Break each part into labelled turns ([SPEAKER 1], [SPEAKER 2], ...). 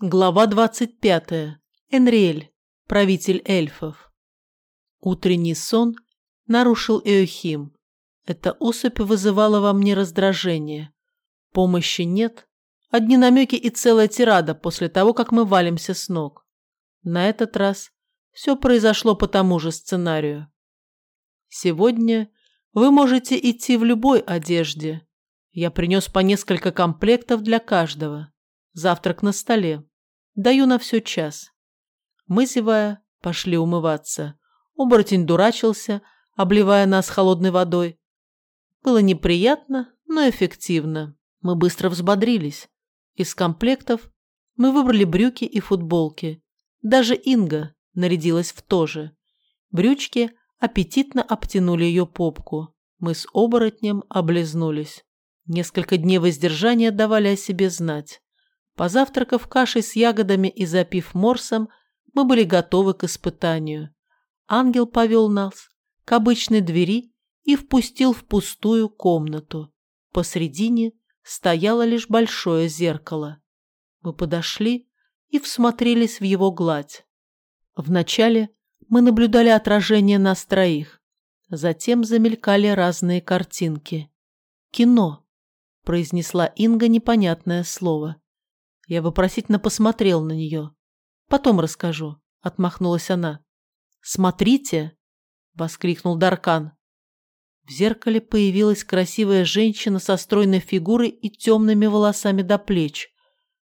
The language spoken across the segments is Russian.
[SPEAKER 1] Глава 25. Энриэль, правитель эльфов. Утренний сон нарушил Эохим. Эта особь вызывала во мне раздражение. Помощи нет. Одни намеки и целая тирада после того, как мы валимся с ног. На этот раз все произошло по тому же сценарию. Сегодня вы можете идти в любой одежде. Я принес по несколько комплектов для каждого. Завтрак на столе. Даю на все час. Мы, зевая, пошли умываться. Оборотень дурачился, обливая нас холодной водой. Было неприятно, но эффективно. Мы быстро взбодрились. Из комплектов мы выбрали брюки и футболки. Даже Инга нарядилась в то же. Брючки аппетитно обтянули ее попку. Мы с оборотнем облизнулись. Несколько дней воздержания давали о себе знать. Позавтракав кашей с ягодами и запив морсом, мы были готовы к испытанию. Ангел повел нас к обычной двери и впустил в пустую комнату. Посредине стояло лишь большое зеркало. Мы подошли и всмотрелись в его гладь. Вначале мы наблюдали отражение нас троих. Затем замелькали разные картинки. «Кино», — произнесла Инга непонятное слово. Я вопросительно посмотрел на нее. «Потом расскажу», — отмахнулась она. «Смотрите!» — воскликнул Даркан. В зеркале появилась красивая женщина со стройной фигурой и темными волосами до плеч.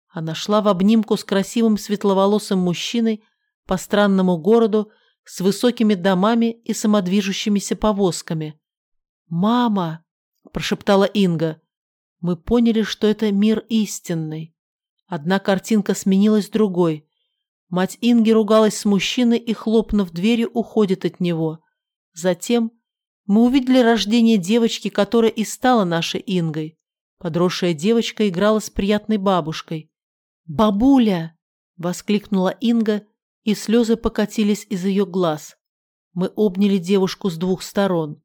[SPEAKER 1] Она шла в обнимку с красивым светловолосым мужчиной по странному городу с высокими домами и самодвижущимися повозками. «Мама!» – прошептала Инга. Мы поняли, что это мир истинный. Одна картинка сменилась другой. Мать Инги ругалась с мужчиной и, хлопнув дверью, уходит от него. Затем мы увидели рождение девочки, которая и стала нашей Ингой. Подросшая девочка играла с приятной бабушкой. «Бабуля!» – воскликнула Инга, и слезы покатились из ее глаз. Мы обняли девушку с двух сторон.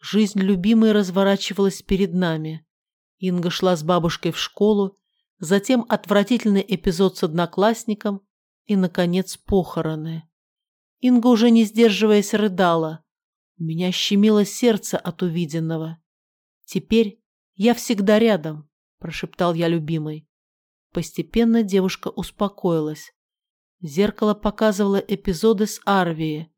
[SPEAKER 1] Жизнь любимой разворачивалась перед нами. Инга шла с бабушкой в школу, затем отвратительный эпизод с одноклассником и, наконец, похороны. Инга, уже не сдерживаясь, рыдала. У меня щемило сердце от увиденного. «Теперь я всегда рядом», – прошептал я любимой. Постепенно девушка успокоилась. Зеркало показывало эпизоды с Арвии,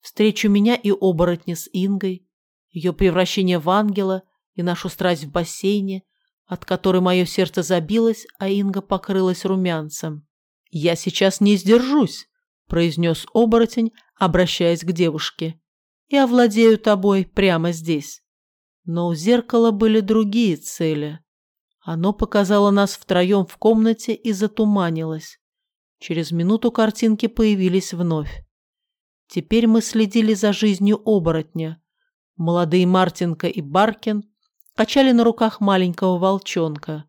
[SPEAKER 1] встречу меня и оборотня с Ингой, ее превращение в ангела и нашу страсть в бассейне, от которой мое сердце забилось, а Инга покрылась румянцем. «Я сейчас не сдержусь», – произнес оборотень, обращаясь к девушке. «И овладею тобой прямо здесь». Но у зеркала были другие цели. Оно показало нас втроем в комнате и затуманилось. Через минуту картинки появились вновь. Теперь мы следили за жизнью оборотня. Молодые Мартинка и Баркин качали на руках маленького волчонка.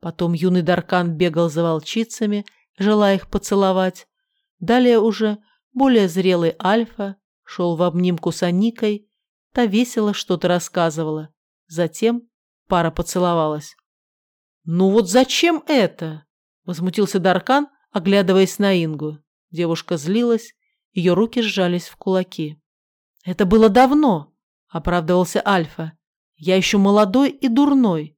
[SPEAKER 1] Потом юный Даркан бегал за волчицами, желая их поцеловать. Далее уже более зрелый Альфа шел в обнимку с Аникой, та весело что-то рассказывала. Затем пара поцеловалась. «Ну вот зачем это?» – возмутился Даркан, оглядываясь на Ингу. Девушка злилась, ее руки сжались в кулаки. «Это было давно», – оправдывался Альфа. Я еще молодой и дурной.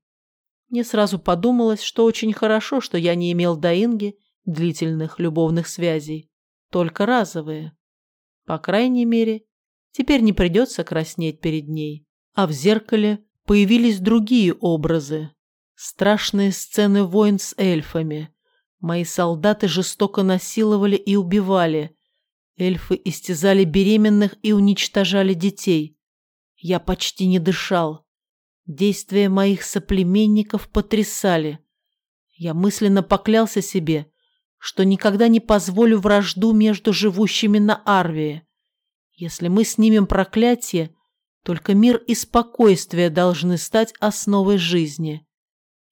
[SPEAKER 1] Мне сразу подумалось, что очень хорошо, что я не имел до Инги длительных любовных связей, только разовые. По крайней мере, теперь не придется краснеть перед ней. А в зеркале появились другие образы. Страшные сцены войн с эльфами. Мои солдаты жестоко насиловали и убивали. Эльфы истязали беременных и уничтожали детей. Я почти не дышал. Действия моих соплеменников потрясали. Я мысленно поклялся себе, что никогда не позволю вражду между живущими на Арвии. Если мы снимем проклятие, только мир и спокойствие должны стать основой жизни.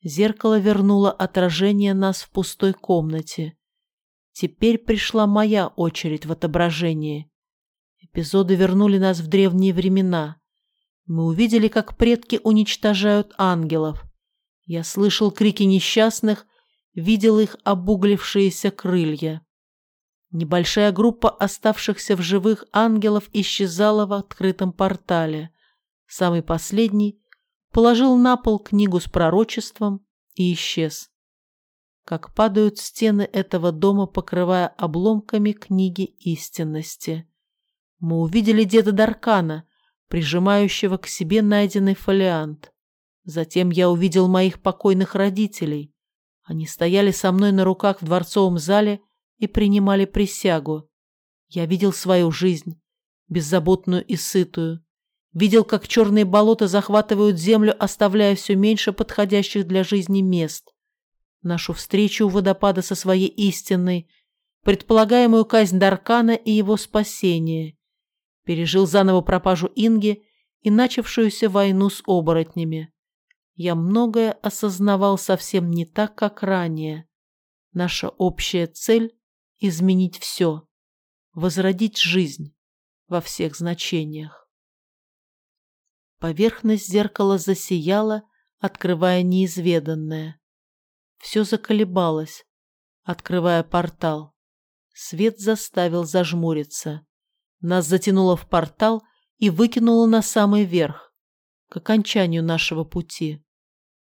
[SPEAKER 1] Зеркало вернуло отражение нас в пустой комнате. Теперь пришла моя очередь в отображении. Эпизоды вернули нас в древние времена. Мы увидели, как предки уничтожают ангелов. Я слышал крики несчастных, видел их обуглившиеся крылья. Небольшая группа оставшихся в живых ангелов исчезала в открытом портале. Самый последний положил на пол книгу с пророчеством и исчез. Как падают стены этого дома, покрывая обломками книги истинности. Мы увидели деда Даркана, прижимающего к себе найденный фолиант. Затем я увидел моих покойных родителей. Они стояли со мной на руках в дворцовом зале и принимали присягу. Я видел свою жизнь, беззаботную и сытую. Видел, как черные болота захватывают землю, оставляя все меньше подходящих для жизни мест. Нашу встречу у водопада со своей истинной, предполагаемую казнь Даркана и его спасение. Пережил заново пропажу Инги и начавшуюся войну с оборотнями я многое осознавал совсем не так, как ранее. Наша общая цель — изменить все, возродить жизнь во всех значениях. Поверхность зеркала засияла, открывая неизведанное. Все заколебалось, открывая портал. Свет заставил зажмуриться. Нас затянуло в портал и выкинуло на самый верх, к окончанию нашего пути.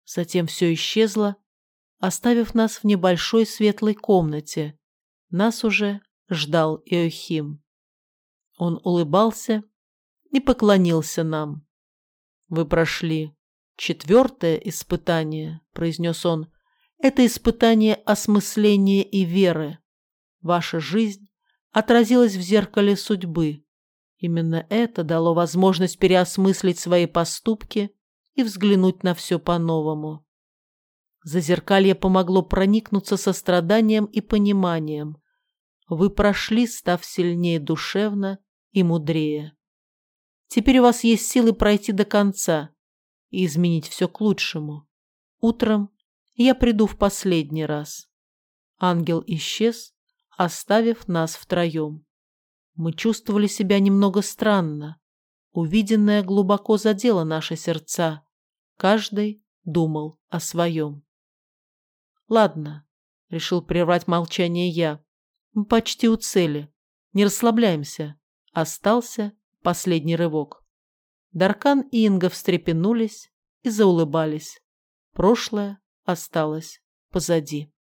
[SPEAKER 1] Затем все исчезло, оставив нас в небольшой светлой комнате. Нас уже ждал Иохим. Он улыбался и поклонился нам. «Вы прошли четвертое испытание», — произнес он. «Это испытание осмысления и веры. Ваша жизнь отразилась в зеркале судьбы. Именно это дало возможность переосмыслить свои поступки и взглянуть на все по-новому. Зазеркалье помогло проникнуться состраданием и пониманием. Вы прошли, став сильнее душевно и мудрее. Теперь у вас есть силы пройти до конца и изменить все к лучшему. Утром я приду в последний раз. Ангел исчез, оставив нас втроем. Мы чувствовали себя немного странно. Увиденное глубоко задело наши сердца. Каждый думал о своем. «Ладно», — решил прервать молчание я. «Мы почти у цели. Не расслабляемся». Остался последний рывок. Даркан и Инга встрепенулись и заулыбались. Прошлое осталось позади.